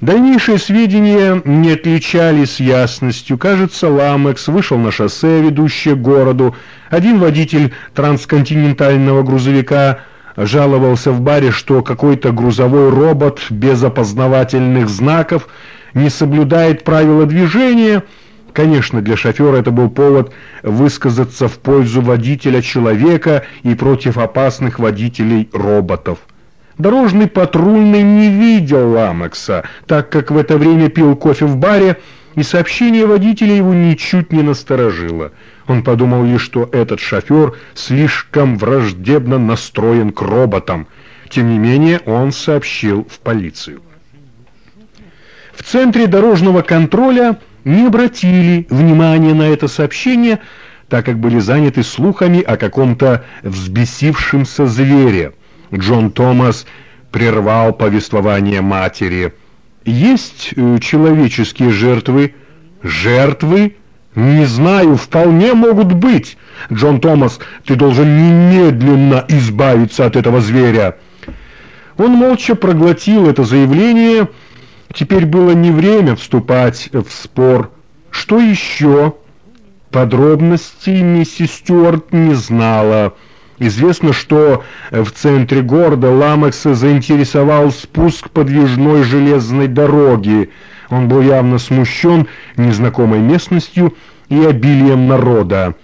Дальнейшие сведения не отличались ясностью. Кажется, Ламекс вышел на шоссе, ведущее к городу. Один водитель трансконтинентального грузовика жаловался в баре, что какой-то грузовой робот без опознавательных знаков не соблюдает правила движения. Конечно, для шофера это был повод высказаться в пользу водителя-человека и против опасных водителей-роботов. Дорожный патрульный не видел Ламекса, так как в это время пил кофе в баре, и сообщение водителя его ничуть не насторожило. Он подумал лишь, что этот шофер слишком враждебно настроен к роботам. Тем не менее, он сообщил в полицию. В центре дорожного контроля не обратили внимания на это сообщение, так как были заняты слухами о каком-то взбесившемся звере. Джон Томас прервал повествование матери. «Есть э, человеческие жертвы?» «Жертвы?» «Не знаю, вполне могут быть. Джон Томас, ты должен немедленно избавиться от этого зверя». Он молча проглотил это заявление. Теперь было не время вступать в спор. Что еще? Подробностей миссис Стюарт не знала. Известно, что в центре города Ламекса заинтересовал спуск подвижной железной дороги. Он был явно смущен незнакомой местностью и обилием народа.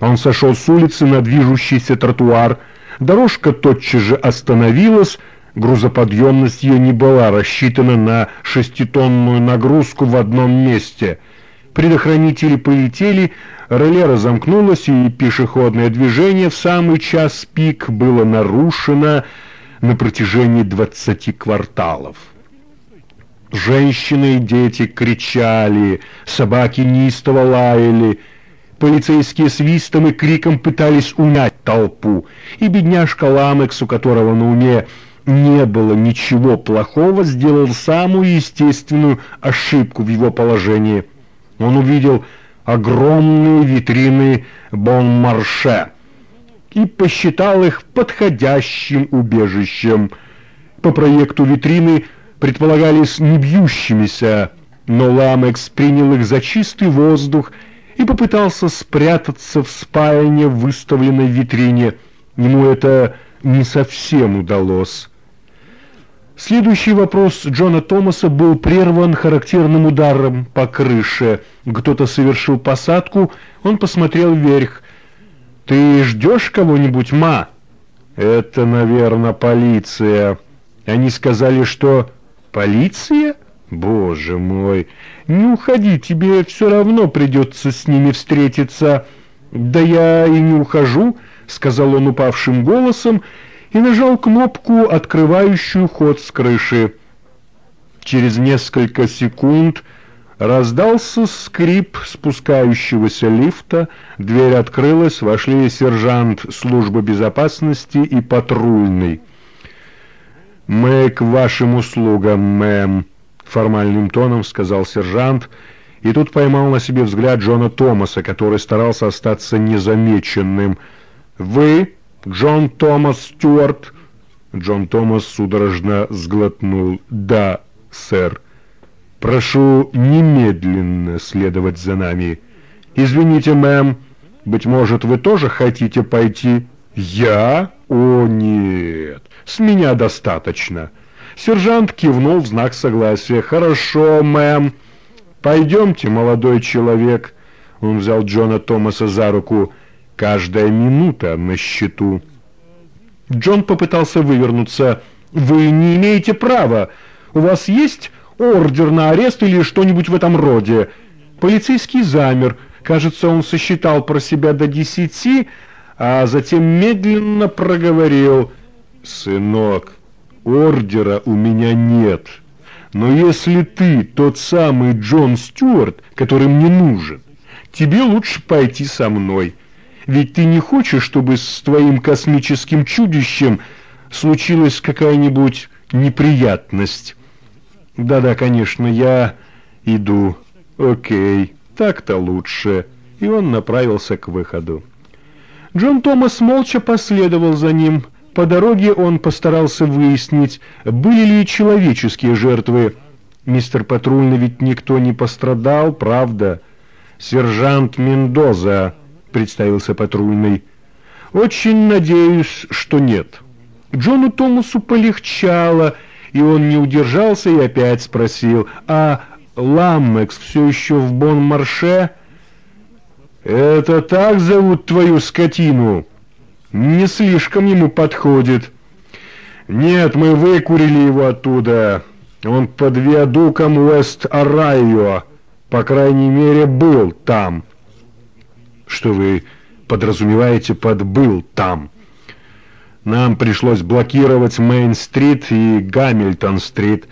Он сошел с улицы на движущийся тротуар. Дорожка тотчас же остановилась, грузоподъемность ее не была рассчитана на шеститонную нагрузку в одном месте. Предохранители полетели, Реле разомкнулось, и пешеходное движение в самый час пик было нарушено на протяжении двадцати кварталов. Женщины и дети кричали, собаки неистово лаяли, полицейские свистом и криком пытались унять толпу, и бедняжка Ламекс, у которого на уме не было ничего плохого, сделал самую естественную ошибку в его положении. Он увидел огромные витрины Бон-Марше и посчитал их подходящим убежищем. По проекту витрины предполагались не бьющимися, но Ламекс принял их за чистый воздух и попытался спрятаться в спальне, выставленной в витрине. Ему это не совсем удалось. Следующий вопрос Джона Томаса был прерван характерным ударом по крыше. Кто-то совершил посадку, он посмотрел вверх. «Ты ждешь кого-нибудь, ма?» «Это, наверное, полиция». Они сказали, что... «Полиция? Боже мой! Не уходи, тебе все равно придется с ними встретиться». «Да я и не ухожу», — сказал он упавшим голосом, — и нажал кнопку, открывающую ход с крыши. Через несколько секунд раздался скрип спускающегося лифта, дверь открылась, вошли сержант службы безопасности и патрульный. «Мы к вашим услугам, мэм», — формальным тоном сказал сержант, и тут поймал на себе взгляд Джона Томаса, который старался остаться незамеченным. «Вы...» Джон Томас Стюарт. Джон Томас судорожно сглотнул. Да, сэр. Прошу немедленно следовать за нами. Извините, мэм, быть может, вы тоже хотите пойти? Я? О, нет, с меня достаточно. Сержант кивнул в знак согласия. Хорошо, мэм. Пойдемте, молодой человек. Он взял Джона Томаса за руку. Каждая минута на счету. Джон попытался вывернуться. «Вы не имеете права. У вас есть ордер на арест или что-нибудь в этом роде?» Полицейский замер. Кажется, он сосчитал про себя до десяти, а затем медленно проговорил. «Сынок, ордера у меня нет. Но если ты тот самый Джон Стюарт, который мне нужен, тебе лучше пойти со мной». Ведь ты не хочешь, чтобы с твоим космическим чудищем случилась какая-нибудь неприятность? Да-да, конечно, я иду. Окей, так-то лучше. И он направился к выходу. Джон Томас молча последовал за ним. По дороге он постарался выяснить, были ли человеческие жертвы. Мистер Патрульный, ведь никто не пострадал, правда? Сержант Мендоза, представился Патрульный. Очень надеюсь, что нет. Джону Томасу полегчало, и он не удержался и опять спросил, а Ламмекс все еще в Бон-Марше? «Это так зовут твою скотину?» «Не слишком ему подходит». «Нет, мы выкурили его оттуда. Он под виадуком Уэст-Арайо. По крайней мере, был там». «Что вы подразумеваете под «был там»?» Нам пришлось блокировать Мейн-стрит и Гамильтон-стрит,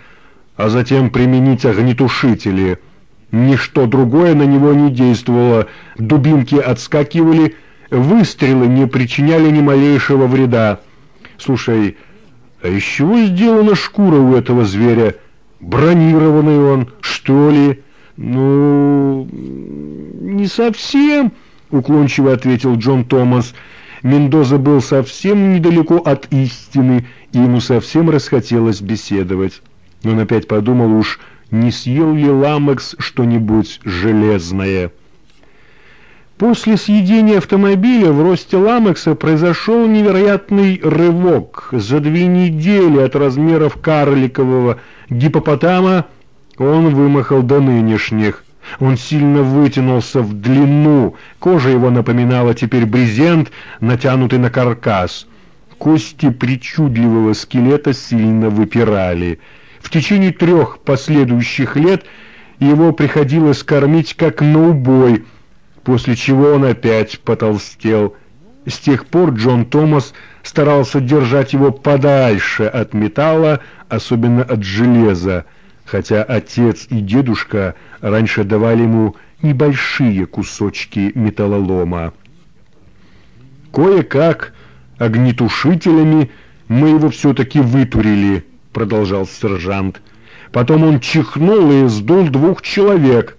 а затем применить огнетушители. Ничто другое на него не действовало, дубинки отскакивали, выстрелы не причиняли ни малейшего вреда. Слушай, а из чего сделана шкура у этого зверя? Бронированный он, что ли? Ну, не совсем, уклончиво ответил Джон Томас. Мендоза был совсем недалеко от истины, и ему совсем расхотелось беседовать. Он опять подумал уж, не съел ли Ламекс что-нибудь железное. После съедения автомобиля в росте Ламекса произошел невероятный рывок. За две недели от размеров карликового гипопотама он вымахал до нынешних. Он сильно вытянулся в длину, кожа его напоминала теперь брезент, натянутый на каркас. Кости причудливого скелета сильно выпирали. В течение трех последующих лет его приходилось кормить как на убой, после чего он опять потолстел. С тех пор Джон Томас старался держать его подальше от металла, особенно от железа хотя отец и дедушка раньше давали ему небольшие кусочки металлолома. «Кое-как огнетушителями мы его все-таки вытурили», — продолжал сержант. «Потом он чихнул и сдул двух человек.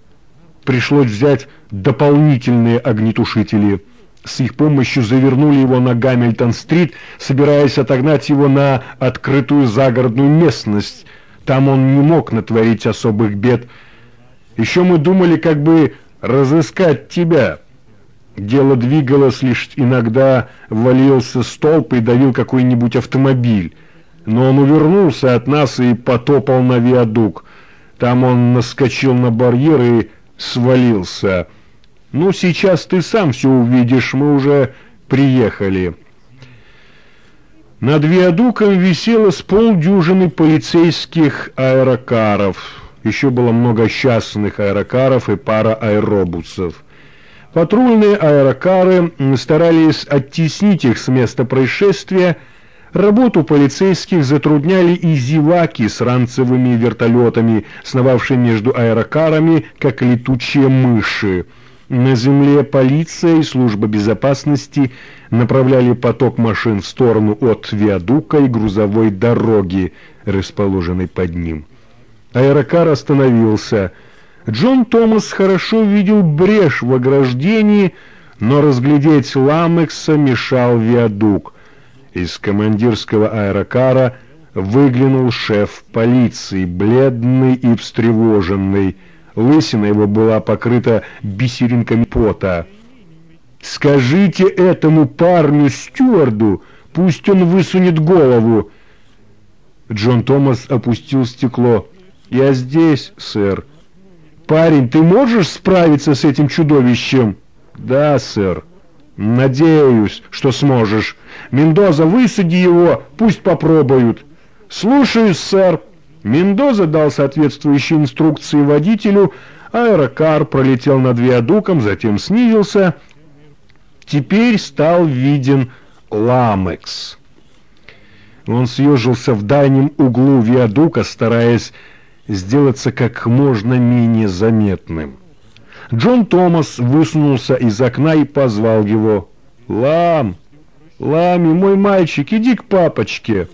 Пришлось взять дополнительные огнетушители». С их помощью завернули его на Гамильтон-стрит, собираясь отогнать его на открытую загородную местность — там он не мог натворить особых бед. Еще мы думали, как бы разыскать тебя. Дело двигалось лишь иногда, валился столб и давил какой-нибудь автомобиль. Но он увернулся от нас и потопал на виадук. Там он наскочил на барьер и свалился. Ну, сейчас ты сам все увидишь, мы уже приехали». Над виадуком висело с полдюжины полицейских аэрокаров. Еще было много частных аэрокаров и пара аэробусов. Патрульные аэрокары старались оттеснить их с места происшествия. Работу полицейских затрудняли и зеваки с ранцевыми вертолетами, сновавшие между аэрокарами, как летучие мыши. На земле полиция и служба безопасности направляли поток машин в сторону от виадука и грузовой дороги, расположенной под ним. Аэрокар остановился. Джон Томас хорошо видел брешь в ограждении, но разглядеть Ламекса мешал виадук. Из командирского аэрокара выглянул шеф полиции, бледный и встревоженный. Лысина его была покрыта бисеринками пота. «Скажите этому парню стюарду, пусть он высунет голову!» Джон Томас опустил стекло. «Я здесь, сэр». «Парень, ты можешь справиться с этим чудовищем?» «Да, сэр». «Надеюсь, что сможешь. Мендоза, высади его, пусть попробуют». «Слушаюсь, сэр». Мендоза дал соответствующие инструкции водителю, аэрокар пролетел над виадуком, затем снизился. Теперь стал виден Ламекс. Он съежился в дальнем углу виадука, стараясь сделаться как можно менее заметным. Джон Томас высунулся из окна и позвал его. «Лам! Лами, мой мальчик, иди к папочке!»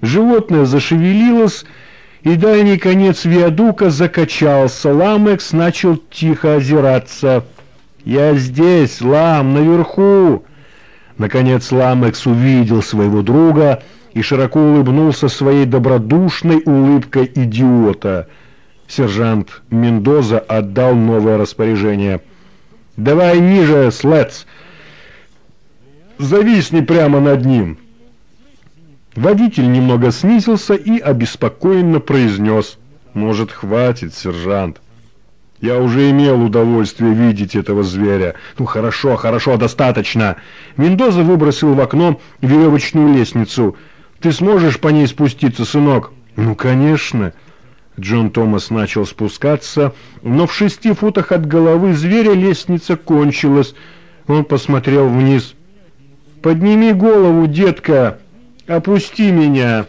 Животное зашевелилось и дальний конец виадука закачался. Ламекс начал тихо озираться. «Я здесь, Лам, наверху!» Наконец Ламекс увидел своего друга и широко улыбнулся своей добродушной улыбкой идиота. Сержант Мендоза отдал новое распоряжение. «Давай ниже, Слетс! Зависни прямо над ним!» Водитель немного снизился и обеспокоенно произнес. «Может, хватит, сержант?» Я уже имел удовольствие видеть этого зверя. Ну хорошо, хорошо, достаточно. Мендоза выбросил в окно веревочную лестницу. Ты сможешь по ней спуститься, сынок? Ну, конечно. Джон Томас начал спускаться, но в шести футах от головы зверя лестница кончилась. Он посмотрел вниз. «Подними голову, детка! Опусти меня!»